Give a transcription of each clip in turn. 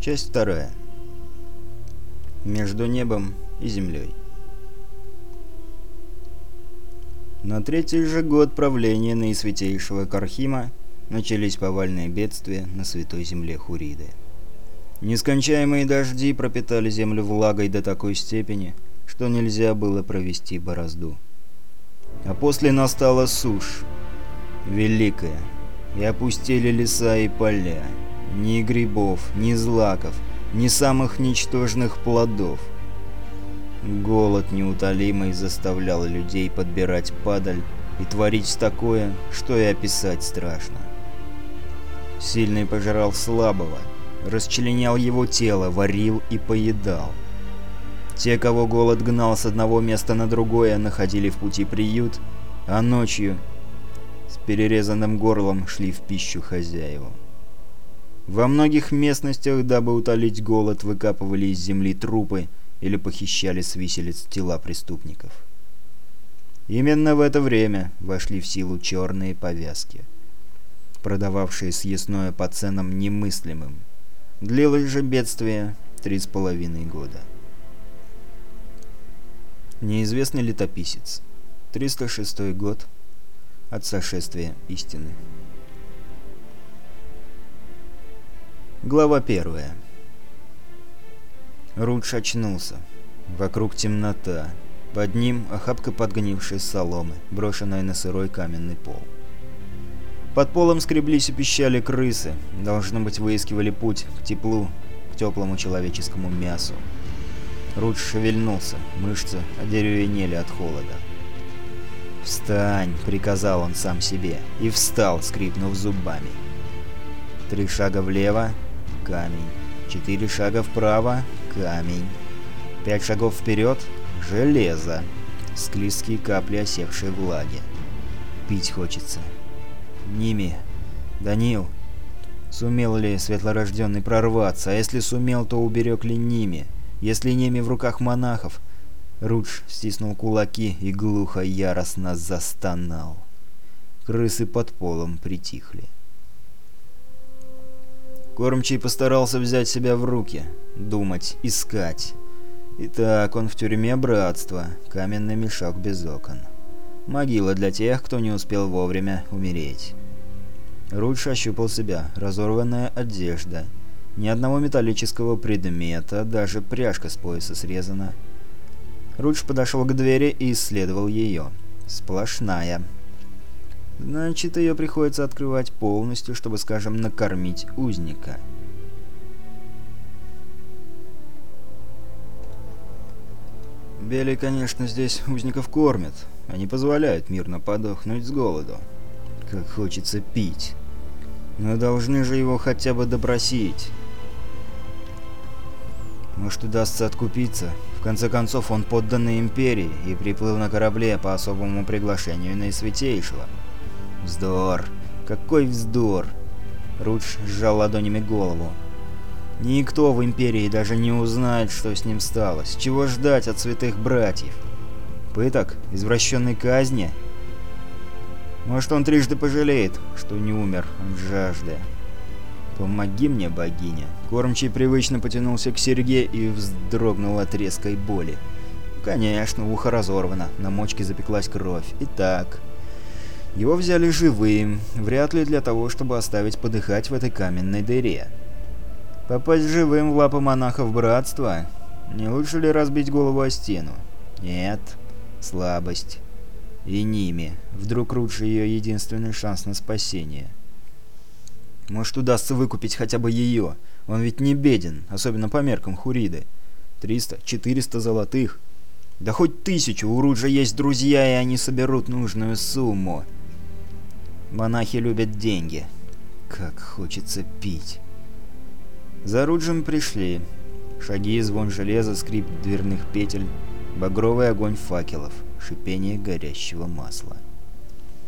Часть вторая. Между небом и землей. На третий же год правления наисвятейшего Кархима начались повальные бедствия на святой земле Хуриды. Нескончаемые дожди пропитали землю влагой до такой степени, что нельзя было провести борозду. А после настала сушь, великая, и опустили леса и поля, ни грибов, ни злаков, ни самых ничтожных плодов. Голод неутолимый заставлял людей подбирать падаль и творить такое, что и описать страшно. Сильный пожирал слабого, расчленял его тело, варил и поедал. Те, кого голод гнал с одного места на другое, находили в пути приют, а ночью с перерезанным горлом шли в пищу хозяевам. Во многих местностях, дабы утолить голод, выкапывали из земли трупы или похищали с виселиц тела преступников. Именно в это время вошли в силу черные повязки, продававшие съестное по ценам немыслимым. Длилось же бедствие три с половиной года. Неизвестный летописец. 306 год от сошествия истины. Глава первая. Рудж очнулся. Вокруг темнота. Под ним охапка подгнившей соломы, брошенная на сырой каменный пол. Под полом скреблись и пищали крысы. Должно быть, выискивали путь к теплу, к теплому человеческому мясу. Рудж шевельнулся, мышцы одеревенели от холода. «Встань!» — приказал он сам себе, и встал, скрипнув зубами. Три шага влево, камень. Четыре шага вправо – камень. Пять шагов вперед – железо. Склизкие капли осевшей влаги. Пить хочется. Ними. Данил. Сумел ли светлорожденный прорваться? А если сумел, то уберег ли Ними? Если Ними в руках монахов? Рудж стиснул кулаки и глухо яростно застонал. Крысы под полом притихли. Кормчий постарался взять себя в руки. Думать, искать. Итак, он в тюрьме братства. Каменный мешок без окон. Могила для тех, кто не успел вовремя умереть. Рудж ощупал себя. Разорванная одежда. Ни одного металлического предмета, даже пряжка с пояса срезана. Рудж подошел к двери и исследовал ее. Сплошная. Значит, ее приходится открывать полностью, чтобы, скажем, накормить узника. Бели, конечно, здесь узников кормят. Они позволяют мирно подохнуть с голоду. Как хочется пить. Но должны же его хотя бы допросить. Может, удастся откупиться. В конце концов, он подданный Империи и приплыл на корабле по особому приглашению на Наисвятейшего. — «Вздор! Какой вздор!» Рудж сжал ладонями голову. «Никто в Империи даже не узнает, что с ним стало. С Чего ждать от святых братьев? Пыток? Извращенной казни?» Может, он трижды пожалеет, что не умер от жажды. «Помоги мне, богиня!» Кормчий привычно потянулся к серьге и вздрогнул от резкой боли. Конечно, ухо разорвано, на мочке запеклась кровь. Итак... Его взяли живым, вряд ли для того, чтобы оставить подыхать в этой каменной дыре. Попасть живым в лапы монахов братства? Не лучше ли разбить голову о стену? Нет. Слабость. И ними. Вдруг лучше ее единственный шанс на спасение. Может, удастся выкупить хотя бы ее. Он ведь не беден, особенно по меркам Хуриды. 300-400 золотых. Да хоть тысячу, у Руджа есть друзья, и они соберут нужную сумму. Монахи любят деньги. Как хочется пить. За Руджем пришли. Шаги, звон железа, скрип дверных петель, багровый огонь факелов, шипение горящего масла.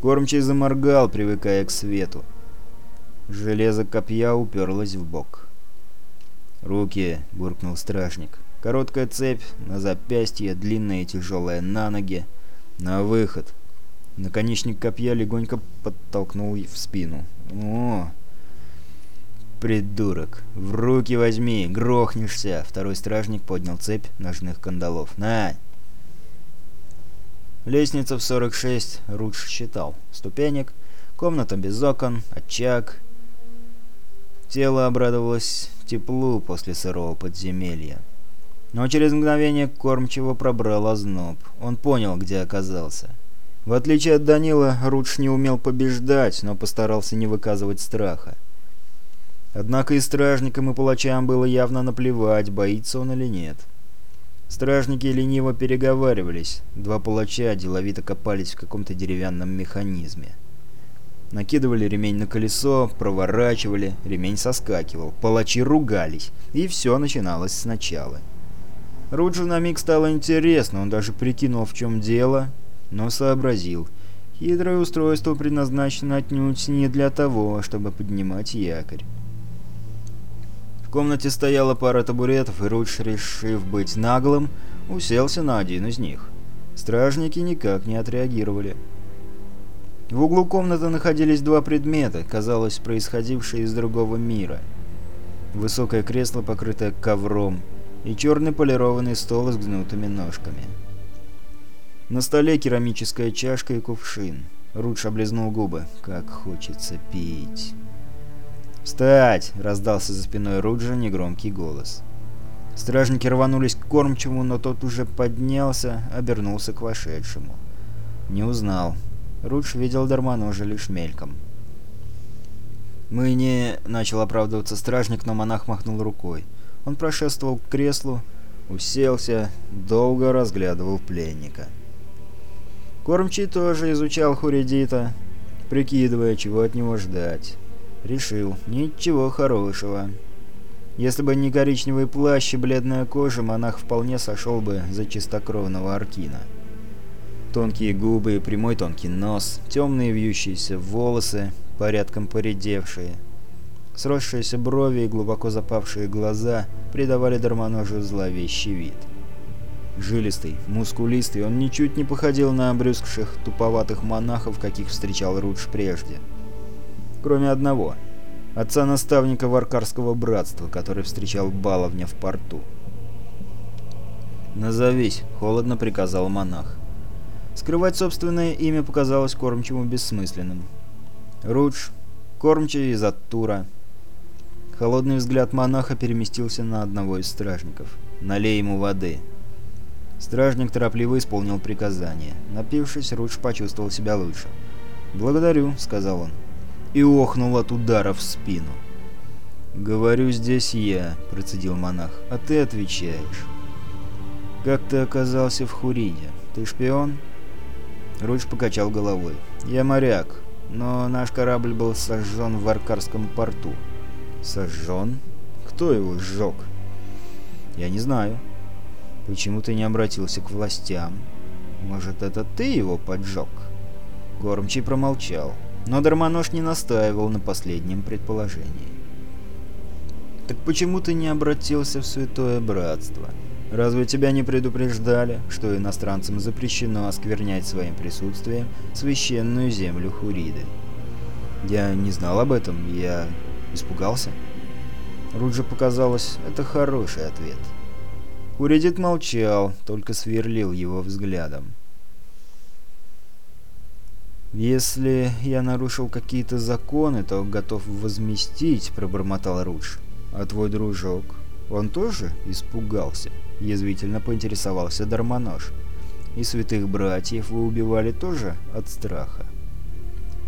Кормчий заморгал, привыкая к свету. Железо копья уперлось в бок. «Руки!» — буркнул стражник. «Короткая цепь на запястье, длинная и тяжелая на ноги. На выход!» Наконечник копья легонько подтолкнул в спину. «О! Придурок! В руки возьми! Грохнешься!» Второй стражник поднял цепь ножных кандалов. «На!» Лестница в 46, Рудж считал. Ступенек, комната без окон, очаг. Тело обрадовалось теплу после сырого подземелья. Но через мгновение кормчиво пробрал озноб. Он понял, где оказался. В отличие от Данила, Рудж не умел побеждать, но постарался не выказывать страха. Однако и стражникам, и палачам было явно наплевать, боится он или нет. Стражники лениво переговаривались, два палача деловито копались в каком-то деревянном механизме. Накидывали ремень на колесо, проворачивали, ремень соскакивал, палачи ругались, и все начиналось сначала. Руджу на миг стало интересно, он даже прикинул, в чем дело, но сообразил. Хитрое устройство предназначено отнюдь не для того, чтобы поднимать якорь. В комнате стояла пара табуретов, и Рудж, решив быть наглым, уселся на один из них. Стражники никак не отреагировали. В углу комнаты находились два предмета, казалось, происходившие из другого мира. Высокое кресло, покрытое ковром, и черный полированный стол с гнутыми ножками. На столе керамическая чашка и кувшин. Рудж облизнул губы. «Как хочется пить!» «Встать!» — раздался за спиной Руджа негромкий голос. Стражники рванулись к кормчему, но тот уже поднялся, обернулся к вошедшему. Не узнал. Рудж видел Дармоножа лишь мельком. «Мы не...» — начал оправдываться стражник, но монах махнул рукой. Он прошествовал к креслу, уселся, долго разглядывал пленника. «Пленника». Кормчий тоже изучал Хуридита, прикидывая, чего от него ждать. Решил, ничего хорошего. Если бы не коричневый плащ и бледная кожа, монах вполне сошел бы за чистокровного аркина. Тонкие губы, прямой тонкий нос, темные вьющиеся волосы, порядком поредевшие. Сросшиеся брови и глубоко запавшие глаза придавали Дармоножу зловещий вид. — Жилистый, мускулистый, он ничуть не походил на обрюзгших туповатых монахов, каких встречал Рудж прежде. Кроме одного — отца-наставника Варкарского братства, который встречал Баловня в порту. «Назовись», — холодно приказал монах. Скрывать собственное имя показалось кормчему бессмысленным. Рудж, кормчий из Аттура. Холодный взгляд монаха переместился на одного из стражников. «Налей ему воды», Стражник торопливо исполнил приказание. Напившись, Рудж почувствовал себя лучше. «Благодарю», — сказал он. И охнул от удара в спину. «Говорю, здесь я», — процедил монах, — «а ты отвечаешь». «Как ты оказался в Хуриде? Ты шпион?» Рудж покачал головой. «Я моряк, но наш корабль был сожжен в Аркарском порту». «Сожжен? Кто его сжег?» «Я не знаю». Почему ты не обратился к властям? Может, это ты его поджег?» Гормчий промолчал, но Дармонож не настаивал на последнем предположении. «Так почему ты не обратился в Святое Братство? Разве тебя не предупреждали, что иностранцам запрещено осквернять своим присутствием священную землю Хуриды?» «Я не знал об этом, я испугался». Руджи показалось, это хороший ответ. Урядит молчал, только сверлил его взглядом. «Если я нарушил какие-то законы, то готов возместить», — пробормотал Рудж. «А твой дружок? Он тоже испугался?» — язвительно поинтересовался Дармонож. «И святых братьев вы убивали тоже от страха?»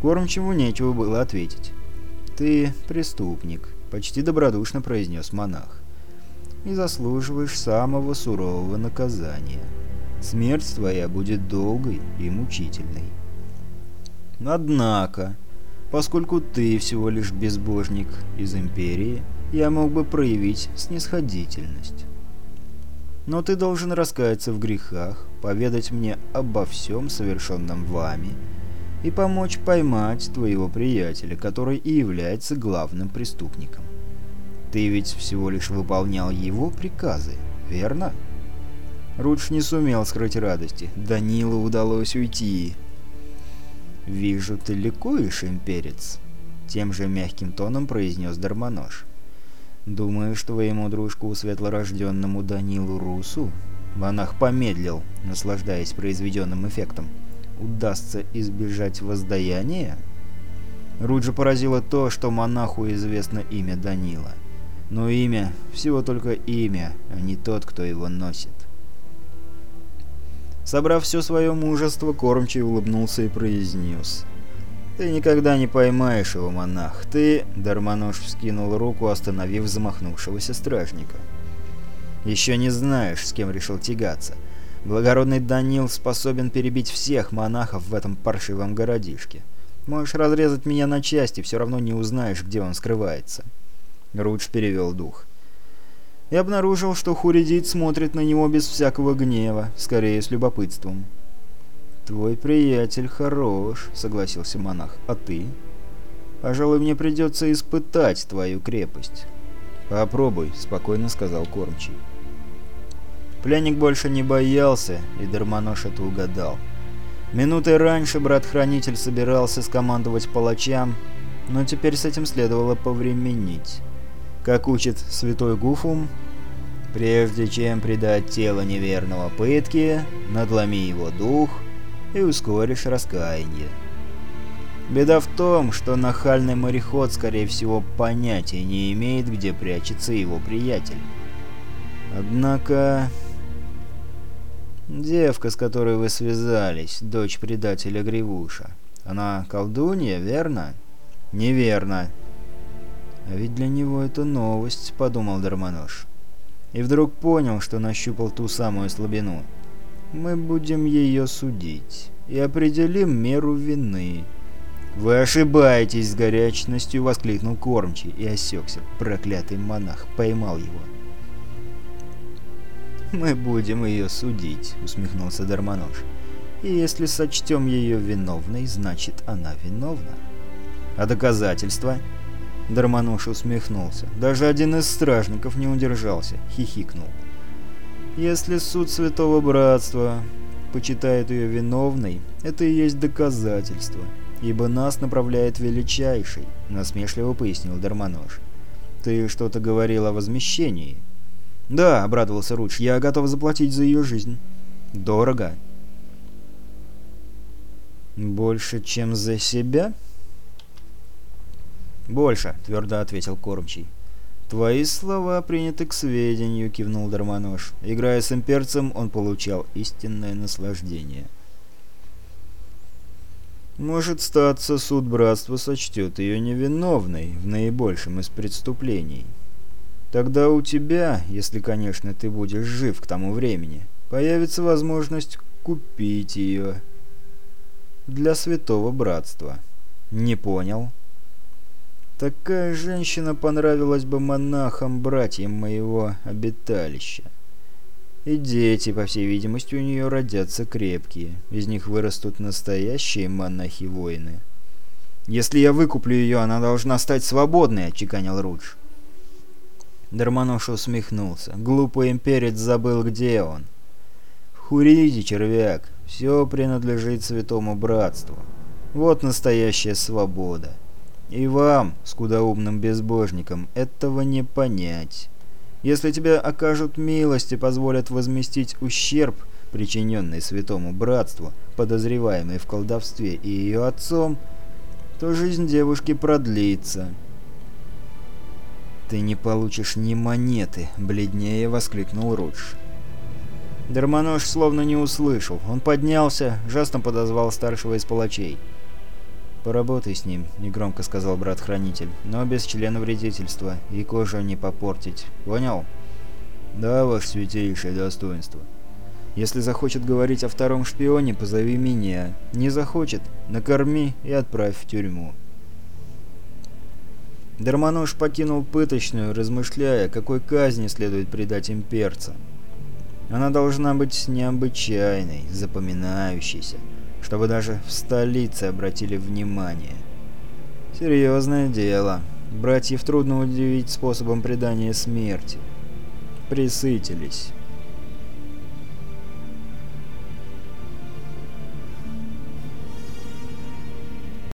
Кормчему нечего было ответить. «Ты преступник», — почти добродушно произнес монах и заслуживаешь самого сурового наказания. Смерть твоя будет долгой и мучительной. Однако, поскольку ты всего лишь безбожник из Империи, я мог бы проявить снисходительность. Но ты должен раскаяться в грехах, поведать мне обо всем совершенном вами и помочь поймать твоего приятеля, который и является главным преступником. Ты ведь всего лишь выполнял его приказы, верно?» Рудж не сумел скрыть радости. Данилу удалось уйти. «Вижу, ты ликуешь, имперец», — тем же мягким тоном произнес Дармонож. что твоему дружку, светлорожденному Данилу Русу?» Монах помедлил, наслаждаясь произведенным эффектом. «Удастся избежать воздаяния?» Руджа поразило то, что монаху известно имя Данила — но имя, всего только имя, а не тот, кто его носит. Собрав все свое мужество, Кормчий улыбнулся и произнес. «Ты никогда не поймаешь его, монах. Ты...» — Дармонож вскинул руку, остановив замахнувшегося стражника. «Еще не знаешь, с кем решил тягаться. Благородный Данил способен перебить всех монахов в этом паршивом городишке. Можешь разрезать меня на части, все равно не узнаешь, где он скрывается». Рудж перевел дух. И обнаружил, что Хуридит смотрит на него без всякого гнева, скорее с любопытством. «Твой приятель хорош», — согласился монах. «А ты?» «Пожалуй, мне придется испытать твою крепость». «Попробуй», — спокойно сказал кормчий. Пленник больше не боялся, и Дармонош это угадал. Минутой раньше брат-хранитель собирался скомандовать палачам, но теперь с этим следовало повременить как учит святой Гуфум, прежде чем предать тело неверного пытке, надломи его дух и ускоришь раскаяние. Беда в том, что нахальный мореход, скорее всего, понятия не имеет, где прячется его приятель. Однако... Девка, с которой вы связались, дочь предателя Гривуша. Она колдунья, верно? Неверно. А ведь для него это новость, подумал Дармонож. И вдруг понял, что нащупал ту самую слабину. Мы будем ее судить и определим меру вины. «Вы ошибаетесь!» — с горячностью воскликнул кормчий и осекся. Проклятый монах поймал его. «Мы будем ее судить», — усмехнулся Дармонож. «И если сочтем ее виновной, значит, она виновна». «А доказательства?» Дармонож усмехнулся. Даже один из стражников не удержался, хихикнул. «Если суд Святого Братства почитает ее виновной, это и есть доказательство, ибо нас направляет величайший», — насмешливо пояснил Дармонож. «Ты что-то говорил о возмещении?» «Да», — обрадовался Руч, — «я готов заплатить за ее жизнь». «Дорого». «Больше, чем за себя?» «Больше», — твердо ответил кормчий. «Твои слова приняты к сведению», — кивнул Дармонож. Играя с имперцем, он получал истинное наслаждение. «Может статься, суд братства сочтет ее невиновной в наибольшем из преступлений. Тогда у тебя, если, конечно, ты будешь жив к тому времени, появится возможность купить ее для святого братства». «Не понял». Такая женщина понравилась бы монахам-братьям моего обиталища. И дети, по всей видимости, у нее родятся крепкие. Из них вырастут настоящие монахи-воины. «Если я выкуплю ее, она должна стать свободной», — отчеканил Рудж. Дармонож усмехнулся. Глупый имперец забыл, где он. «Хуриди, червяк, все принадлежит святому братству. Вот настоящая свобода». И вам, скудоумным безбожникам, этого не понять. Если тебе окажут милость и позволят возместить ущерб, причиненный святому братству, подозреваемый в колдовстве и ее отцом, то жизнь девушки продлится. «Ты не получишь ни монеты!» — бледнее воскликнул Рудж. Дармонож словно не услышал. Он поднялся, жестом подозвал старшего из палачей. «Поработай с ним», — негромко сказал брат-хранитель, — «но без члена вредительства и кожу не попортить. Понял?» «Да, ваше святейшее достоинство». «Если захочет говорить о втором шпионе, позови меня. Не захочет, накорми и отправь в тюрьму». Дармонож покинул пыточную, размышляя, какой казни следует предать имперца. Она должна быть необычайной, запоминающейся чтобы даже в столице обратили внимание. Серьезное дело. Братьев трудно удивить способом предания смерти. Присытились.